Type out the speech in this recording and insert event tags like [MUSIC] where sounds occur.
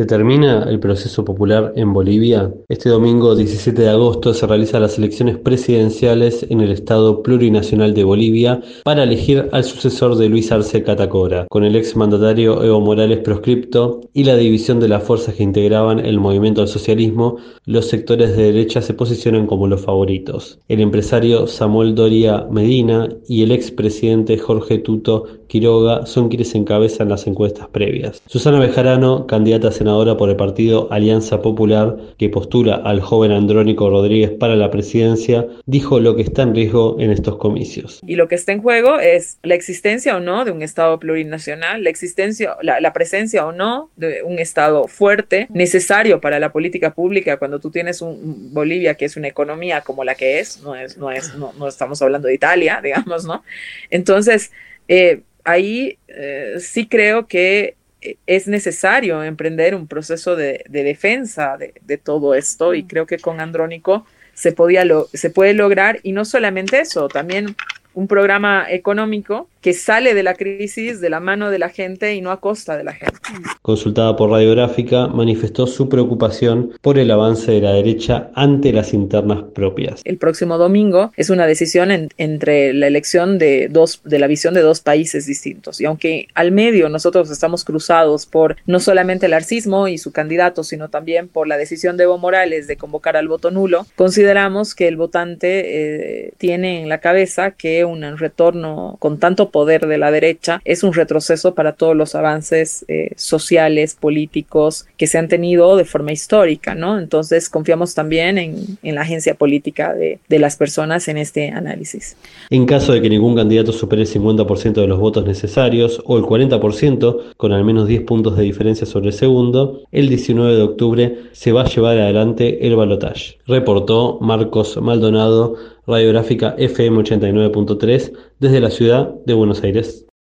¿Se termina el proceso popular en Bolivia? Este domingo 17 de agosto se realizan las elecciones presidenciales en el Estado plurinacional de Bolivia para elegir al sucesor de Luis Arce Catacora, con el ex mandatario Evo Morales proscripto y la división de las fuerzas que integraban el movimiento al socialismo, los sectores de derecha se posicionan como los favoritos. El empresario Samuel Doria Medina y el ex presidente Jorge Tuto Quiroga son quienes encabezan las encuestas previas. Susana Bejarano, candidata a por el partido Alianza Popular, que postula al joven Andrónico Rodríguez para la presidencia, dijo lo que está en riesgo en estos comicios. Y lo que está en juego es la existencia o no de un Estado plurinacional, la existencia, la, presencia o no de un Estado fuerte, necesario para la política pública cuando tú tienes un Bolivia que es una economía como la que es, no es, no es, no estamos hablando de Italia, [LAUGHS] digamos, ¿no? Entonces, eh, ahí eh, sí creo que es necesario emprender un proceso de, de defensa de, de, todo esto y creo que con Andrónico se, podía lo, se puede lograr y no solamente eso, también un programa económico que sale de la crisis de la mano de la gente y no a costa de la gente. Consultada por Radiográfica, manifestó su preocupación por el avance de la derecha ante las internas propias. El próximo domingo es una decisión en, entre la elección de dos de la visión de dos países distintos y aunque al medio nosotros estamos cruzados por no solamente el arcismo y su candidato, sino también por la decisión de Evo Morales de convocar al voto nulo, consideramos que el votante eh, tiene en la cabeza que un retorno con tanto poder de la derecha es un retroceso para todos los avances eh, sociales, políticos que se han tenido de forma histórica, ¿no? Entonces confiamos también en, en la agencia política de, de, las personas en este análisis. En caso de que ningún candidato supere el 50% de los votos necesarios o el 40% con al menos 10 puntos de diferencia sobre el segundo, el 19 de octubre se va a llevar adelante el balotaje. Reportó Marcos Maldonado Radiográfica FM 89.3 desde la ciudad de Buenos Aires.